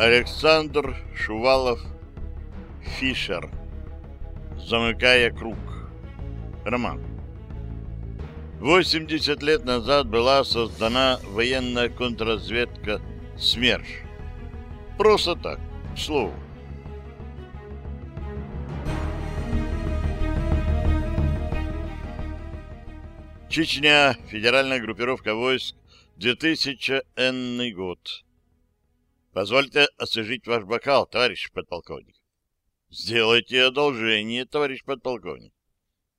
Александр Шувалов Фишер Замыкая круг Роман 80 лет назад была создана военная контрразведка СМЕРШ. Просто так, к слову. Чечня, федеральная группировка войск, 2000 год. Позвольте освежить ваш бокал, товарищ подполковник. Сделайте одолжение, товарищ подполковник.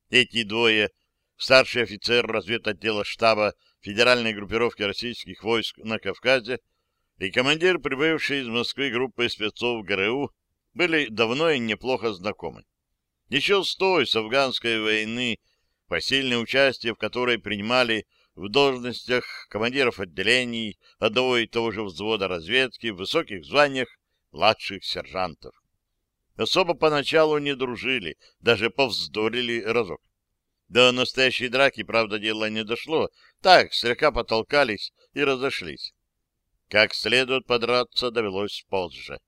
Эти двое, старший офицер разведотдела штаба федеральной группировки российских войск на Кавказе и командир, прибывший из Москвы группы спецов ГРУ, были давно и неплохо знакомы. Еще с той, с афганской войны, посильное участие в которой принимали в должностях командиров отделений одного и того же взвода разведки в высоких званиях младших сержантов. Особо поначалу не дружили, даже повздорили разок. До настоящей драки, правда, дело не дошло. Так, слегка потолкались и разошлись. Как следует подраться довелось позже.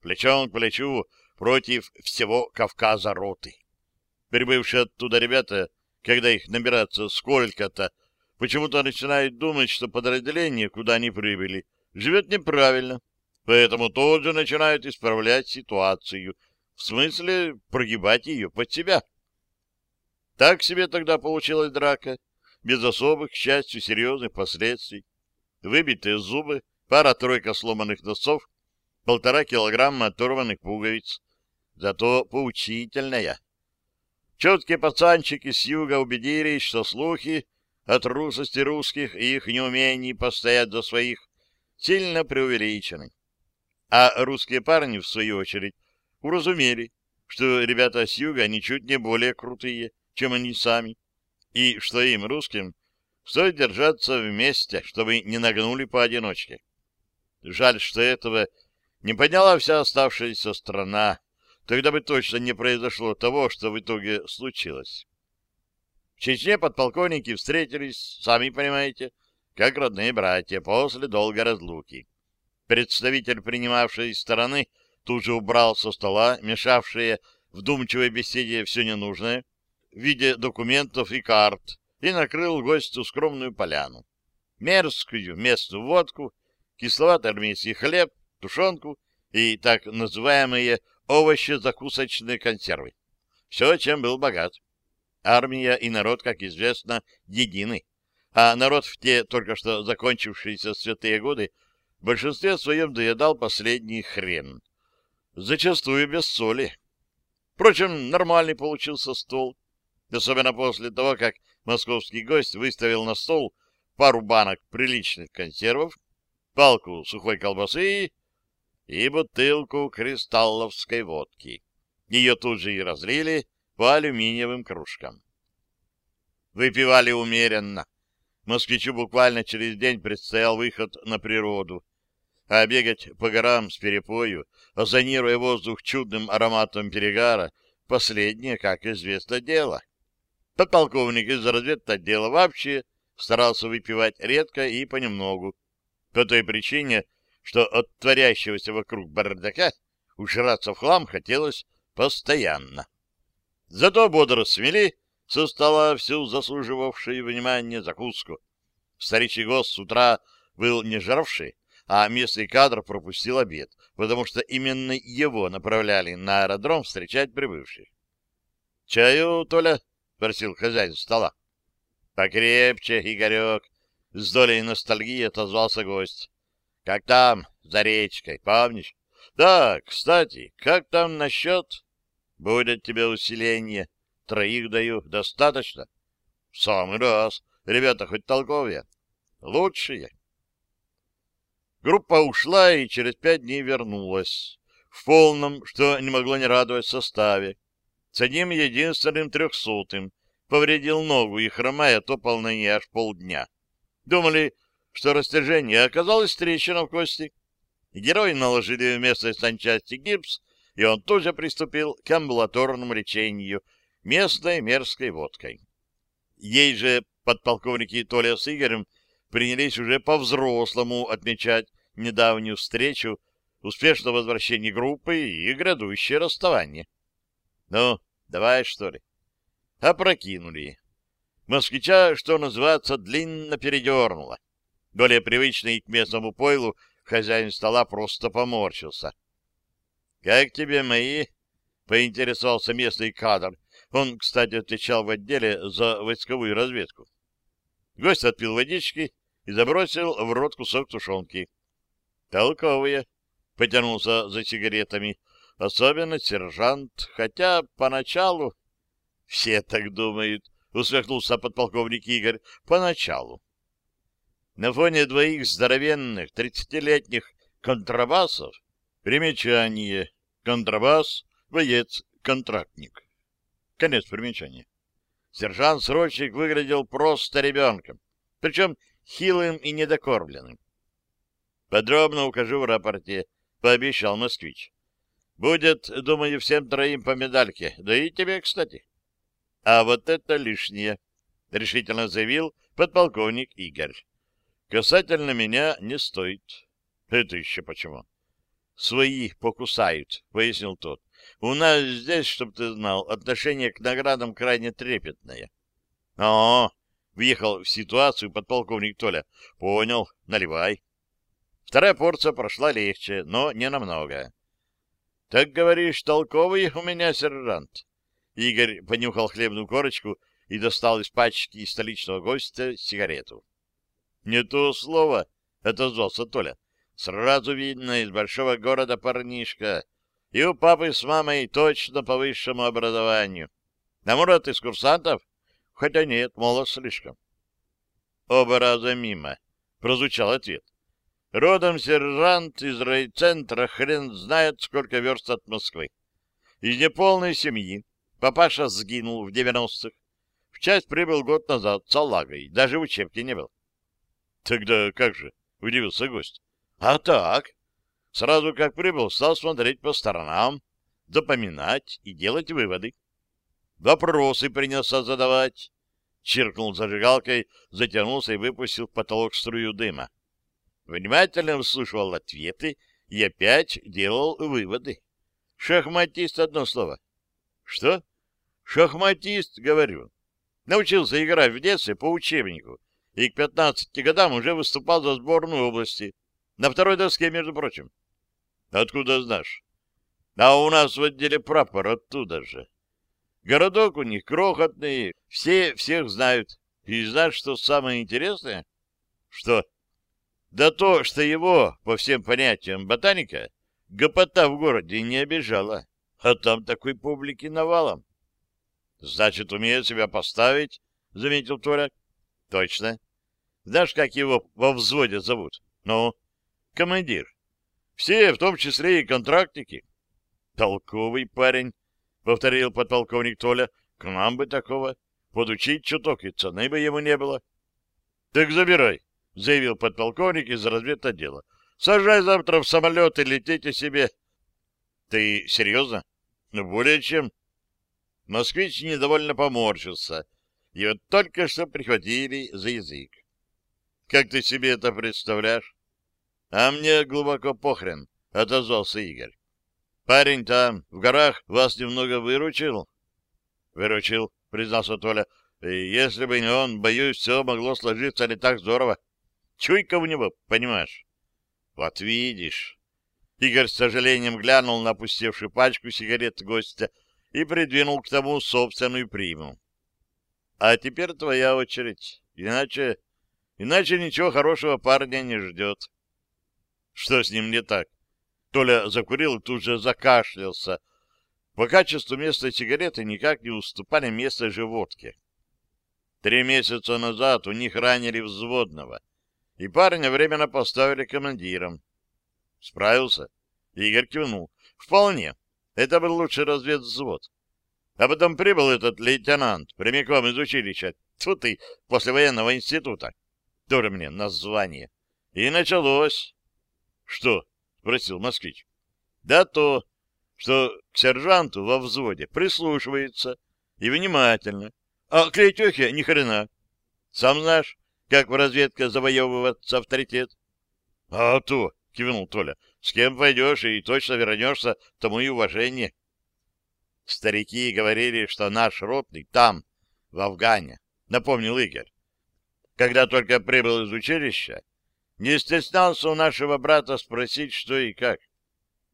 Плечом к плечу против всего Кавказа роты. Прибывшие оттуда ребята когда их набираться сколько-то, почему-то начинают думать, что подразделение, куда они прибыли, живет неправильно, поэтому тоже начинают исправлять ситуацию, в смысле прогибать ее под себя. Так себе тогда получилась драка, без особых, к счастью, серьезных последствий. Выбитые зубы, пара-тройка сломанных носов, полтора килограмма оторванных пуговиц. Зато поучительная. Четкие пацанчики с юга убедились, что слухи о трусости русских и их неумении постоять за своих сильно преувеличены. А русские парни, в свою очередь, уразумели, что ребята с юга ничуть не более крутые, чем они сами, и что им, русским, стоит держаться вместе, чтобы не нагнули поодиночке. Жаль, что этого не подняла вся оставшаяся страна, Тогда бы точно не произошло того, что в итоге случилось. В Чечне подполковники встретились, сами понимаете, как родные братья после долгой разлуки. Представитель принимавшей стороны тут же убрал со стола мешавшие вдумчивой беседе все ненужное в виде документов и карт и накрыл гостю скромную поляну. Мерзкую местную водку, кисловатый армейский хлеб, тушенку и так называемые овощи-закусочные консервы. Все, чем был богат. Армия и народ, как известно, едины. А народ в те только что закончившиеся святые годы в большинстве своем доедал последний хрен. Зачастую без соли. Впрочем, нормальный получился стол. Особенно после того, как московский гость выставил на стол пару банок приличных консервов, палку сухой колбасы и бутылку кристалловской водки. Ее тут же и разлили по алюминиевым кружкам. Выпивали умеренно. Москвичу буквально через день предстоял выход на природу, а бегать по горам с перепою, озонируя воздух чудным ароматом перегара, последнее, как известно, дело. Подполковник из разведотдела вообще старался выпивать редко и понемногу. По той причине, что от творящегося вокруг бардака ужраться в хлам хотелось постоянно. Зато бодро смели со стола всю заслуживавшую внимание закуску. Старичий гость с утра был не жравший, а местный кадр пропустил обед, потому что именно его направляли на аэродром встречать прибывших. — Чаю, Толя? — просил хозяин стола. — Покрепче, Игорек! — с долей ностальгии отозвался гость. Как там, за речкой, помнишь? Да, кстати, как там насчет? Будет тебе усиление. Троих даю. Достаточно? В самый раз. Ребята хоть толковые. Лучшие. Группа ушла и через пять дней вернулась. В полном, что не могло не радовать, составе. С одним единственным трехсотым. Повредил ногу и, хромая, топал на ней аж полдня. Думали, что растяжение оказалось трещина в кости. Герой наложили вместо санчасти гипс, и он тоже приступил к амбулаторному лечению местной мерзкой водкой. Ей же подполковники Толя с Игорем принялись уже по-взрослому отмечать недавнюю встречу успешного возвращения группы и грядущее расставание. Ну, давай, что ли. Опрокинули. Москвича, что называется, длинно передернуло. Более привычный к местному пойлу хозяин стола просто поморщился. — Как тебе мои? — поинтересовался местный кадр. Он, кстати, отвечал в отделе за войсковую разведку. Гость отпил водички и забросил в рот кусок тушенки. — Толковые, — потянулся за сигаретами, — особенно сержант, хотя поначалу... — Все так думают, — усмехнулся подполковник Игорь, — поначалу. На фоне двоих здоровенных тридцатилетних контрабасов примечание контрабас, боец, контрактник. Конец примечания. Сержант-срочник выглядел просто ребенком, причем хилым и недокормленным. Подробно укажу в рапорте, — пообещал москвич. Будет, думаю, всем троим по медальке, да и тебе, кстати. А вот это лишнее, — решительно заявил подполковник Игорь. Касательно меня не стоит. Это еще почему? Свои покусают, — пояснил тот. У нас здесь, чтоб ты знал, отношение к наградам крайне трепетное. О, въехал в ситуацию подполковник Толя. Понял, наливай. Вторая порция прошла легче, но не намного. — Так говоришь, толковый у меня сержант? Игорь понюхал хлебную корочку и достал из пачки столичного гостя сигарету. — Не то слово, — отозвался Толя. — Сразу видно, из большого города парнишка. И у папы с мамой точно по высшему образованию. А может, из курсантов? Хотя нет, молод слишком. Оба раза мимо, — прозвучал ответ. Родом сержант из райцентра хрен знает, сколько верст от Москвы. Из неполной семьи. Папаша сгинул в девяностых. В часть прибыл год назад салагой, даже в учебке не был. — Тогда как же? — удивился гость. — А так. Сразу как прибыл, стал смотреть по сторонам, запоминать и делать выводы. Вопросы принялся задавать. Чиркнул зажигалкой, затянулся и выпустил в потолок струю дыма внимательно выслушивал ответы и опять делал выводы. Шахматист одно слово. Что? Шахматист, говорю. Научился играть в детстве по учебнику и к 15 годам уже выступал за сборную области. На второй доске, между прочим. Откуда знаешь? А у нас в отделе прапор оттуда же. Городок у них крохотный, все всех знают. И знаешь, что самое интересное? Что? Да то, что его, по всем понятиям ботаника, гопота в городе не обижала, а там такой публики навалом. — Значит, умеет себя поставить, — заметил Толя. — Точно. Знаешь, как его во взводе зовут? Ну, командир. Все, в том числе и контрактники. — Толковый парень, — повторил подполковник Толя. — К нам бы такого. Подучить чуток, и цены бы ему не было. — Так забирай — заявил подполковник из разведотдела. — Сажай завтра в самолет и летите себе. — Ты серьезно? — Ну, более чем. Москвич недовольно поморщился. Его только что прихватили за язык. — Как ты себе это представляешь? — А мне глубоко похрен, — отозвался Игорь. — Парень там, в горах, вас немного выручил? — Выручил, — признался Толя. — Если бы не он, боюсь, все могло сложиться не так здорово. Чуйка у него, понимаешь? Вот видишь. Игорь с сожалением глянул на опустевшую пачку сигарет гостя и придвинул к тому собственную приму. А теперь твоя очередь. Иначе... Иначе ничего хорошего парня не ждет. Что с ним не так? Толя закурил и тут же закашлялся. По качеству места сигареты никак не уступали место животке. Три месяца назад у них ранили взводного — и парня временно поставили командиром. Справился? Игорь кивнул. Вполне. Это был лучший разведвзвод. А потом прибыл этот лейтенант прямиком из училища. Тут ты, после военного института. Тоже мне название. И началось. Что? Спросил москвич. Да то, что к сержанту во взводе прислушивается и внимательно. А к Летехе ни хрена. Сам знаешь, как в разведке завоевывается авторитет? — А то, — кивнул Толя, — С кем пойдешь и точно вернешься, тому и уважение. Старики говорили, что наш ротный там, в Афгане, напомнил Игорь. Когда только прибыл из училища, не стеснялся у нашего брата спросить, что и как.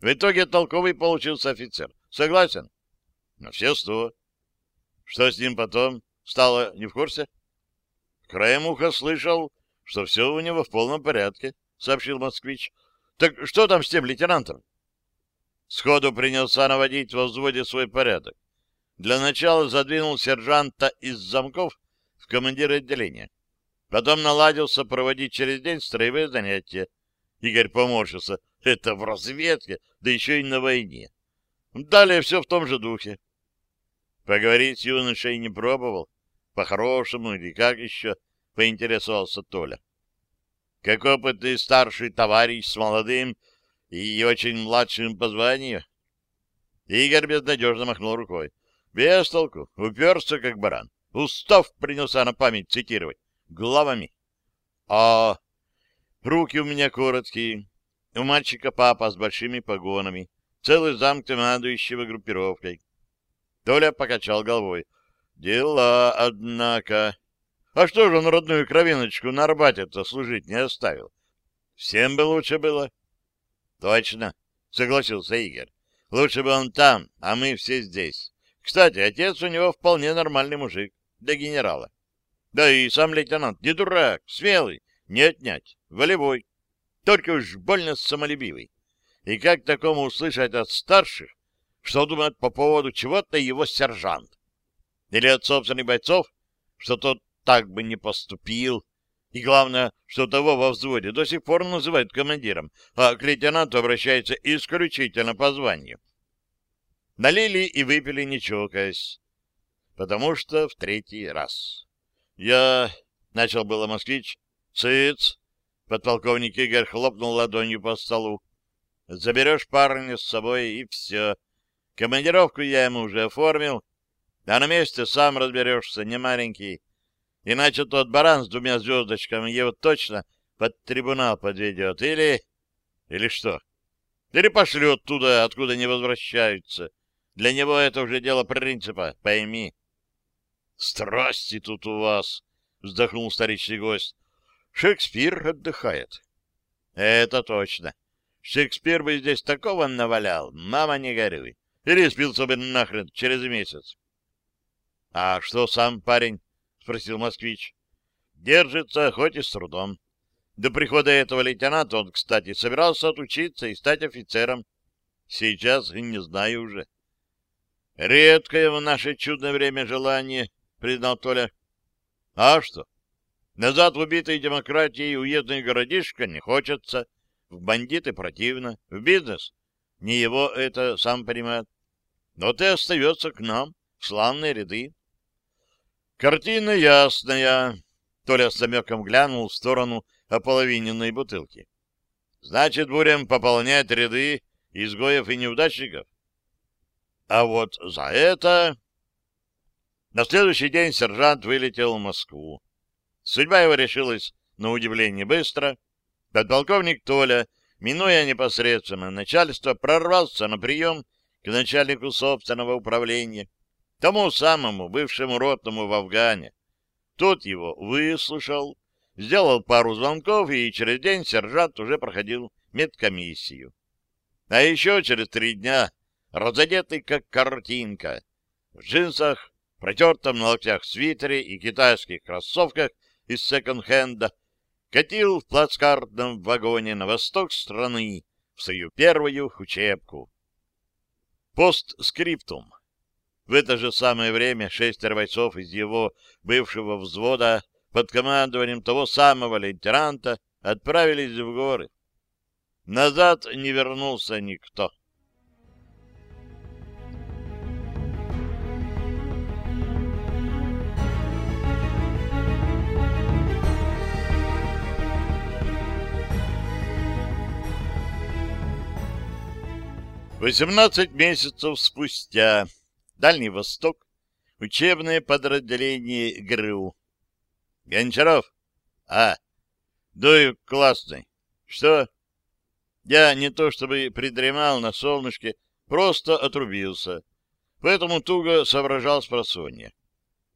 В итоге толковый получился офицер. Согласен? На все сто. Что с ним потом? Стало не в курсе? Краем уха слышал, что все у него в полном порядке, сообщил москвич. Так что там с тем лейтенантом? Сходу принялся наводить во взводе свой порядок. Для начала задвинул сержанта из замков в командира отделения. Потом наладился проводить через день строевые занятия. Игорь поморщился. Это в разведке, да еще и на войне. Далее все в том же духе. Поговорить с юношей не пробовал. По-хорошему или как еще, поинтересовался Толя. Как опытный старший товарищ с молодым и очень младшим по званию. Игорь безнадежно махнул рукой. Без толку, уперся как баран. Устав принялся на память цитировать главами. А руки у меня короткие. У мальчика папа с большими погонами. Целый зам командующего группировкой. Толя покачал головой. Дела, однако. А что же он родную кровиночку на Арбате-то служить не оставил? Всем бы лучше было. Точно, согласился Игорь. Лучше бы он там, а мы все здесь. Кстати, отец у него вполне нормальный мужик, для генерала. Да и сам лейтенант не дурак, смелый, не отнять, волевой, только уж больно самолюбивый. И как такому услышать от старших, что думает по поводу чего-то его сержант? Или от собственных бойцов, что тот так бы не поступил? И главное, что того во взводе до сих пор называют командиром, а к лейтенанту обращается исключительно по званию. Налили и выпили, не чокаясь, потому что в третий раз. Я... — начал было москвич. — Цыц! — подполковник Игорь хлопнул ладонью по столу. — Заберешь парня с собой, и все. Командировку я ему уже оформил, а на месте сам разберешься, не маленький. Иначе тот баран с двумя звездочками его точно под трибунал подведет. Или... Или что? Или пошлет туда, откуда не возвращаются. Для него это уже дело принципа, пойми. Страсти тут у вас, вздохнул старичный гость. Шекспир отдыхает. Это точно. Шекспир бы здесь такого навалял, мама не горюй. Или спился бы нахрен через месяц. — А что сам парень? — спросил москвич. — Держится, хоть и с трудом. До прихода этого лейтенанта он, кстати, собирался отучиться и стать офицером. Сейчас не знаю уже. Редкое в наше чудное время желание — признал Толя. — А что? Назад в убитой демократии уездный городишко не хочется, в бандиты противно, в бизнес. Не его это, сам понимает. Но ты остается к нам, в славные ряды. Картина ясная. Толя с намеком глянул в сторону ополовиненной бутылки. Значит, будем пополнять ряды изгоев и неудачников. А вот за это на следующий день сержант вылетел в Москву. Судьба его решилась на удивление быстро. Подполковник Толя, минуя непосредственно начальство, прорвался на прием к начальнику собственного управления, тому самому бывшему ротному в Афгане. Тот его выслушал, сделал пару звонков, и через день сержант уже проходил медкомиссию. А еще через три дня, разодетый как картинка, в джинсах, протертом на локтях свитере и китайских кроссовках из секонд-хенда, катил в плацкартном вагоне на восток страны в свою первую учебку. Постскриптум. В это же самое время шестеро бойцов из его бывшего взвода под командованием того самого лейтенанта отправились в горы. Назад не вернулся никто. 18 месяцев спустя. Дальний Восток. Учебное подразделение ГРУ. Гончаров? А. Дуев классный. Что? Я не то чтобы придремал на солнышке, просто отрубился. Поэтому туго соображал с просонья.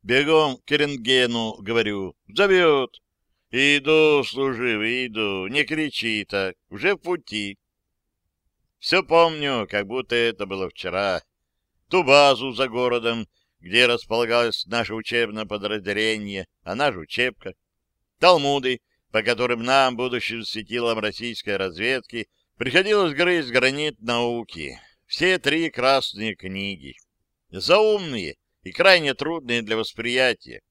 Бегом к рентгену, говорю, зовет. Иду, служивый, иду, не кричи так, уже в пути. Все помню, как будто это было вчера. Ту базу за городом, где располагалось наше учебное подразделение, она же учебка. Талмуды, по которым нам, будущим светилам российской разведки, приходилось грызть гранит науки. Все три красные книги. Заумные и крайне трудные для восприятия.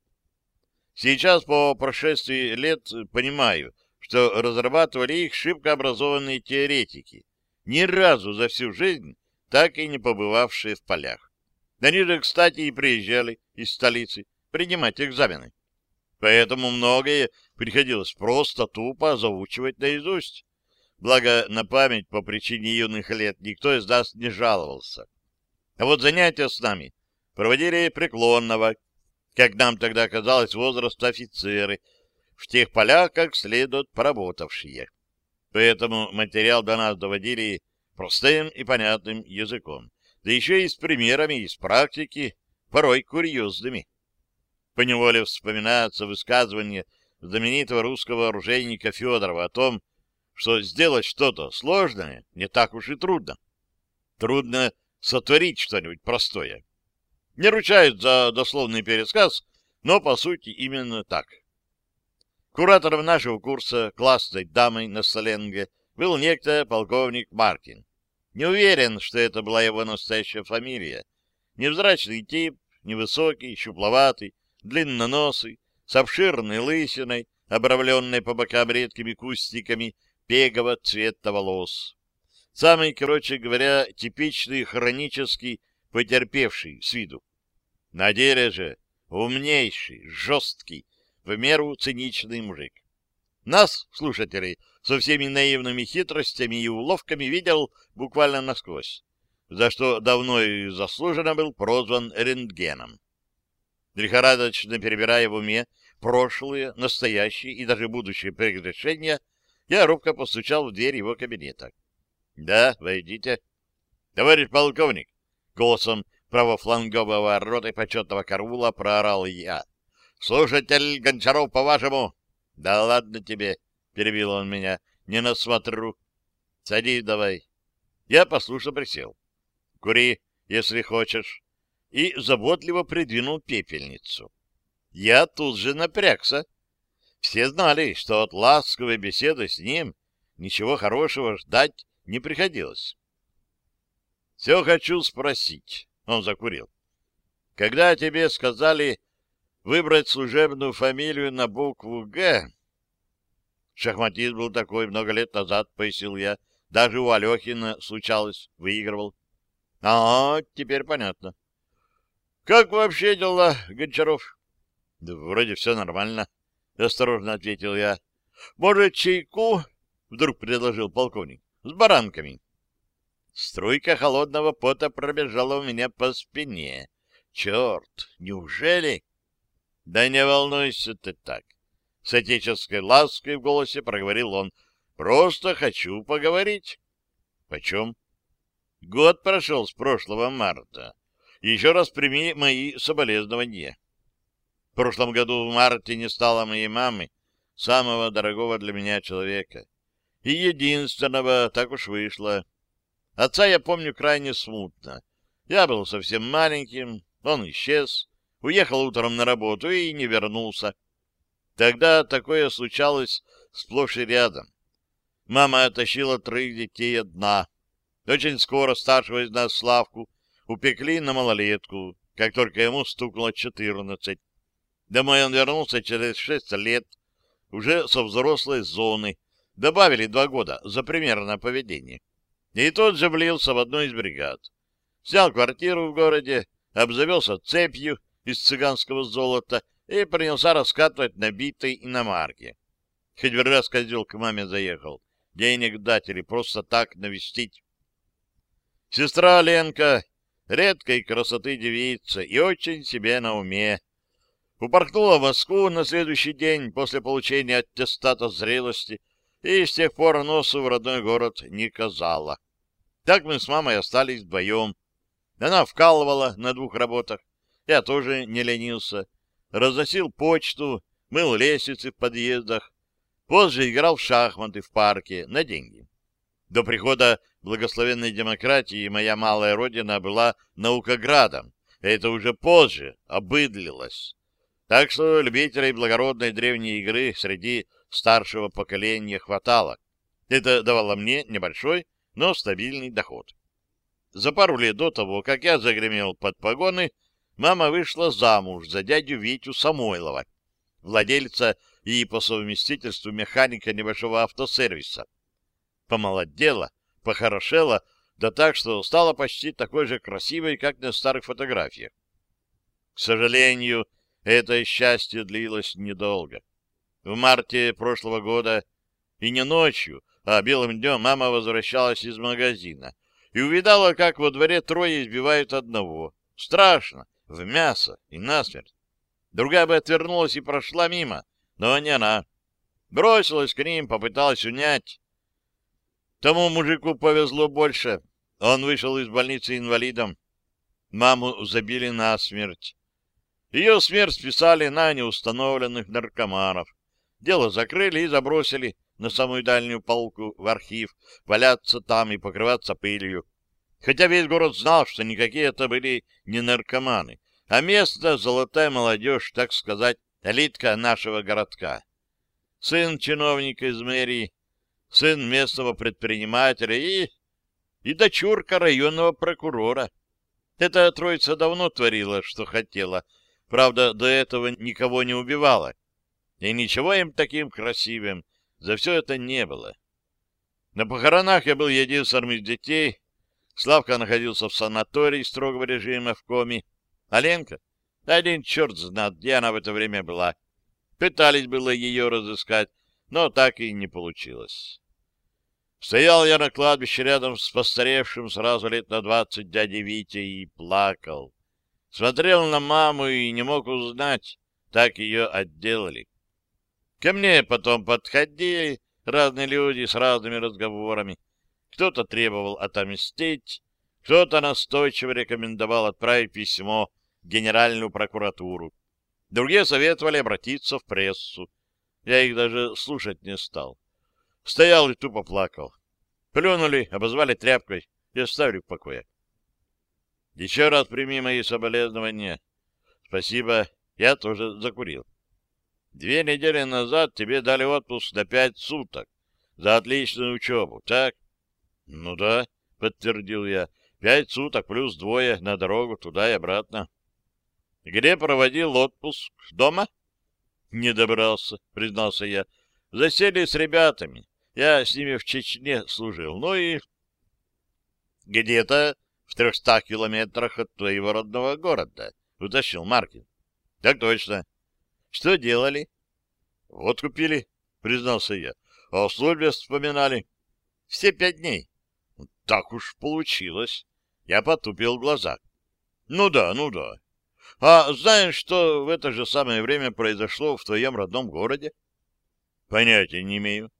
Сейчас, по прошествии лет, понимаю, что разрабатывали их шибко образованные теоретики, ни разу за всю жизнь так и не побывавшие в полях. Они же, кстати, и приезжали из столицы принимать экзамены. Поэтому многое приходилось просто тупо заучивать наизусть. Благо, на память по причине юных лет никто из нас не жаловался. А вот занятия с нами проводили преклонного, как нам тогда казалось, возраста офицеры, в тех полях как следует поработавшие. Поэтому материал до нас доводили простым и понятным языком, да еще и с примерами из практики, порой курьезными. Поневоле вспоминается высказывание знаменитого русского оружейника Федорова о том, что сделать что-то сложное не так уж и трудно. Трудно сотворить что-нибудь простое. Не ручаюсь за дословный пересказ, но по сути именно так. Куратором нашего курса классной дамой на Соленге был некто полковник Маркин. Не уверен, что это была его настоящая фамилия. Невзрачный тип, невысокий, щупловатый, длинноносый, с обширной лысиной, обравленной по бокам редкими кустиками пегового цвета волос. Самый, короче говоря, типичный хронический потерпевший с виду. На деле же умнейший, жесткий, в меру циничный мужик. Нас, слушателей, со всеми наивными хитростями и уловками видел буквально насквозь, за что давно и заслуженно был прозван рентгеном. Лихорадочно перебирая в уме прошлые, настоящие и даже будущие прегрешения, я робко постучал в дверь его кабинета. — Да, войдите. — Товарищ полковник, — голосом правофлангового роты почетного караула проорал я. Слушатель Гончаров, по-вашему? — Да ладно тебе, — перебил он меня, — не насмотрю. — Садись давай. Я послушно присел. — Кури, если хочешь. И заботливо придвинул пепельницу. Я тут же напрягся. Все знали, что от ласковой беседы с ним ничего хорошего ждать не приходилось. — Все хочу спросить. Он закурил. — Когда тебе сказали выбрать служебную фамилию на букву «Г». Шахматист был такой много лет назад, пояснил я. Даже у Алехина случалось, выигрывал. А, теперь понятно. Как вообще дела, Гончаров? Да вроде все нормально, осторожно ответил я. Может, чайку? Вдруг предложил полковник. С баранками. Струйка холодного пота пробежала у меня по спине. Черт, неужели? Да не волнуйся ты так. С отеческой лаской в голосе проговорил он. Просто хочу поговорить. Почем? Год прошел с прошлого марта. Еще раз прими мои соболезнования. В прошлом году в марте не стало моей мамы, самого дорогого для меня человека. И единственного, так уж вышло. Отца я помню крайне смутно. Я был совсем маленьким, он исчез, Уехал утром на работу и не вернулся. Тогда такое случалось сплошь и рядом. Мама оттащила троих детей одна. Очень скоро старшего из нас, Славку, упекли на малолетку, как только ему стукнуло четырнадцать. Домой он вернулся через шесть лет, уже со взрослой зоны. Добавили два года за примерное поведение. И тот же влился в одну из бригад. Снял квартиру в городе, обзавелся цепью из цыганского золота и принялся раскатывать набитой иномарки. Хоть раз козел к маме заехал, денег дать или просто так навестить. Сестра Ленка редкой красоты девица и очень себе на уме. Упорхнула в Москву на следующий день после получения аттестата зрелости и с тех пор носу в родной город не казала. Так мы с мамой остались вдвоем. Она вкалывала на двух работах, я тоже не ленился. Разносил почту, мыл лестницы в подъездах, позже играл в шахматы в парке на деньги. До прихода благословенной демократии моя малая родина была наукоградом, это уже позже обыдлилось. Так что любителей благородной древней игры среди старшего поколения хватало. Это давало мне небольшой, но стабильный доход. За пару лет до того, как я загремел под погоны, мама вышла замуж за дядю Витю Самойлова, владельца и по совместительству механика небольшого автосервиса. Помолодела, похорошела, да так, что стала почти такой же красивой, как на старых фотографиях. К сожалению, это счастье длилось недолго. В марте прошлого года, и не ночью, а белым днем мама возвращалась из магазина и увидала, как во дворе трое избивают одного. Страшно, в мясо и насмерть. Другая бы отвернулась и прошла мимо, но не она. Бросилась к ним, попыталась унять. Тому мужику повезло больше. Он вышел из больницы инвалидом. Маму забили насмерть. Ее смерть списали на неустановленных наркоманов. Дело закрыли и забросили на самую дальнюю полку в архив, валяться там и покрываться пылью. Хотя весь город знал, что никакие это были не наркоманы, а место — золотая молодежь, так сказать, элитка нашего городка. Сын чиновника из мэрии, сын местного предпринимателя и... и дочурка районного прокурора. Эта троица давно творила, что хотела. Правда, до этого никого не убивала. И ничего им таким красивым за все это не было. На похоронах я был единственным из детей. Славка находился в санатории строгого режима в коме. А Ленка? Один черт знает, где она в это время была. Пытались было ее разыскать, но так и не получилось. Стоял я на кладбище рядом с постаревшим сразу лет на двадцать дядей Витя и плакал. Смотрел на маму и не мог узнать, так ее отделали. Ко мне потом подходили разные люди с разными разговорами. Кто-то требовал отомстить, кто-то настойчиво рекомендовал отправить письмо в Генеральную прокуратуру. Другие советовали обратиться в прессу. Я их даже слушать не стал. Стоял и тупо плакал. Плюнули, обозвали тряпкой и оставили в покое. Еще раз прими мои соболезнования. Спасибо, я тоже закурил. Две недели назад тебе дали отпуск на пять суток за отличную учебу, так? Ну да, подтвердил я. Пять суток плюс двое на дорогу туда и обратно. Где проводил отпуск? Дома? Не добрался, признался я. Засели с ребятами. Я с ними в Чечне служил. Ну и... Где-то в трехстах километрах от твоего родного города, уточнил Маркин. Так точно. Что делали? Вот купили, признался я. А условия вспоминали. Все пять дней. Так уж получилось. Я потупил глаза. Ну да, ну да. А знаешь, что в это же самое время произошло в твоем родном городе? Понятия не имею.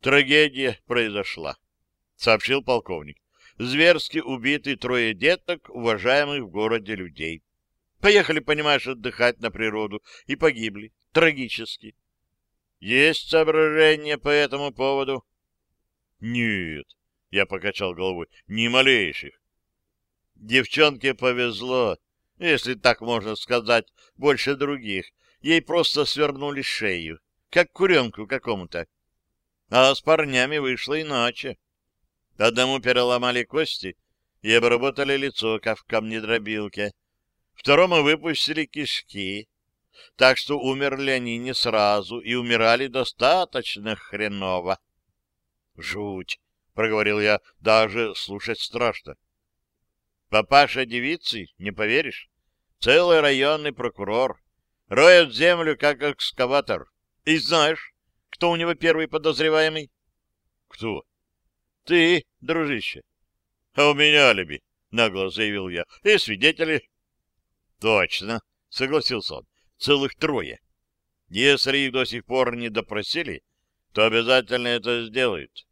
Трагедия произошла, сообщил полковник. Зверски убиты трое деток, уважаемых в городе людей. Поехали, понимаешь, отдыхать на природу и погибли. Трагически. Есть соображения по этому поводу? Нет, я покачал головой, ни малейших. Девчонке повезло, если так можно сказать, больше других. Ей просто свернули шею, как куренку какому-то. А с парнями вышло иначе. Одному переломали кости и обработали лицо, как в камнедробилке. Второму выпустили кишки. Так что умерли они не сразу и умирали достаточно хреново. — Жуть! — проговорил я. — Даже слушать страшно. Папаша девицы, не поверишь? Целый районный прокурор. Роет землю, как экскаватор. И знаешь, кто у него первый подозреваемый? — Кто? — Ты, дружище. — А у меня алиби, — нагло заявил я. — И свидетели. — Точно, — согласился он. — Целых трое. Если их до сих пор не допросили, то обязательно это сделают.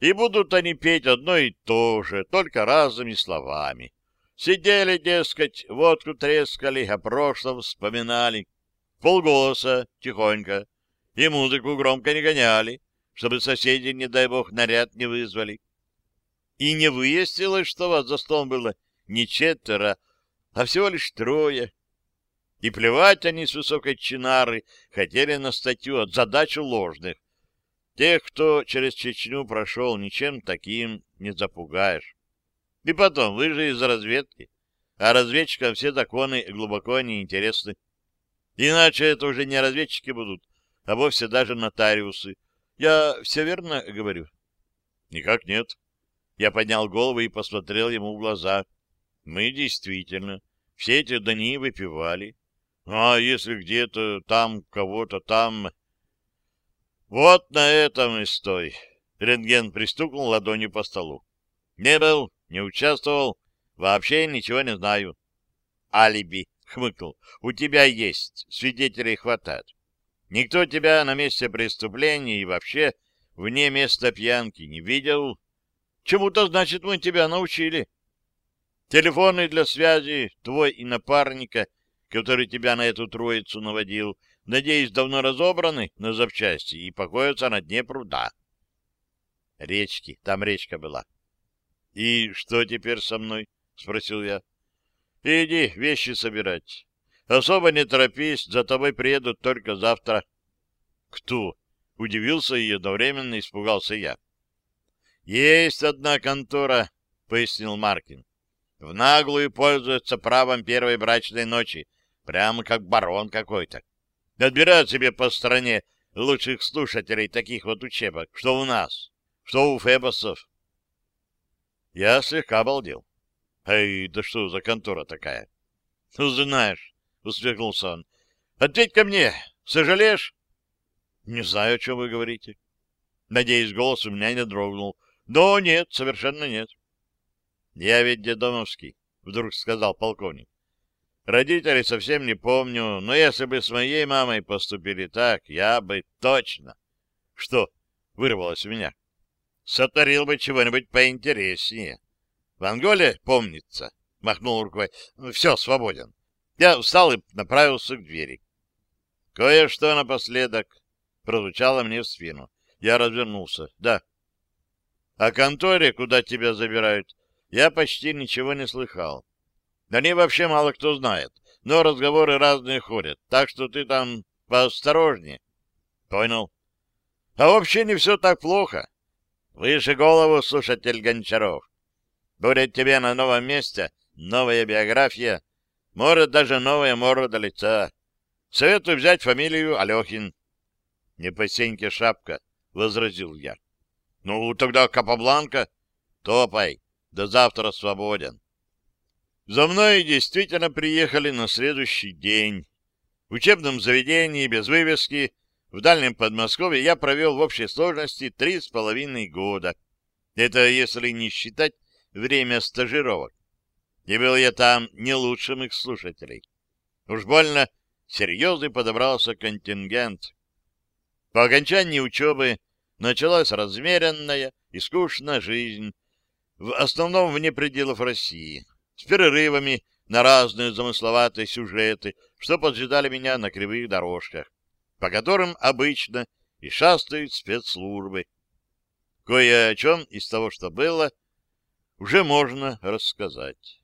И будут они петь одно и то же, только разными словами. Сидели, дескать, водку трескали, о прошлом вспоминали. Полголоса, тихонько. И музыку громко не гоняли, чтобы соседи, не дай бог, наряд не вызвали. И не выяснилось, что вас за столом было не четверо, а всего лишь трое. И плевать они с высокой чинары хотели на статью от задачу ложных. Тех, кто через Чечню прошел, ничем таким не запугаешь. И потом, вы же из разведки, а разведчикам все законы глубоко не интересны. Иначе это уже не разведчики будут, а вовсе даже нотариусы. Я все верно говорю? Никак нет. Я поднял голову и посмотрел ему в глаза. Мы действительно все эти дни выпивали. А если где-то там кого-то там... Вот на этом и стой. Рентген пристукнул ладонью по столу. Не был, не участвовал, вообще ничего не знаю. Алиби, хмыкнул. У тебя есть, свидетелей хватает. Никто тебя на месте преступления и вообще вне места пьянки не видел. Чему-то, значит, мы тебя научили. Телефоны для связи, твой и напарника, который тебя на эту троицу наводил, надеюсь, давно разобраны на запчасти и покоятся на дне пруда. Речки, там речка была. — И что теперь со мной? — спросил я. — Иди вещи собирать. Особо не торопись, за тобой приедут только завтра. — Кто? — удивился и одновременно испугался я. — Есть одна контора, — пояснил Маркин. В наглую пользуется правом первой брачной ночи, прямо как барон какой-то. Отбирают себе по стране лучших слушателей таких вот учебок, что у нас, что у Фебосов. Я слегка обалдел. Эй, да что за контора такая? Ну, знаешь, усмехнулся он. Ответь ко мне, сожалеешь? Не знаю, о чем вы говорите. Надеюсь, голос у меня не дрогнул. Но нет, совершенно нет. Я ведь дедомовский, вдруг сказал полковник. Родителей совсем не помню, но если бы с моей мамой поступили так, я бы точно... Что? Вырвалось у меня. Сотворил бы чего-нибудь поинтереснее. В Анголе, помнится, махнул рукой. Все, свободен. Я встал и направился к двери. Кое-что напоследок прозвучало мне в спину. Я развернулся. Да. О конторе, куда тебя забирают, я почти ничего не слыхал. Да не вообще мало кто знает, но разговоры разные ходят, так что ты там поосторожнее. Понял. А вообще не все так плохо. Выше голову, слушатель Гончаров. Будет тебе на новом месте новая биография, может, даже новая морда лица. Советую взять фамилию Алехин. — Не по сеньке шапка, — возразил я. — Ну, тогда Капабланка. Топай. До завтра свободен. За мной действительно приехали на следующий день. В учебном заведении без вывески в Дальнем Подмосковье я провел в общей сложности три с половиной года. Это если не считать время стажировок. И был я там не лучшим их слушателей. Уж больно серьезный подобрался контингент. По окончании учебы началась размеренная и скучная жизнь, в основном вне пределов России, с перерывами на разные замысловатые сюжеты, что поджидали меня на кривых дорожках, по которым обычно и шастают спецслужбы. Кое о чем из того, что было, уже можно рассказать.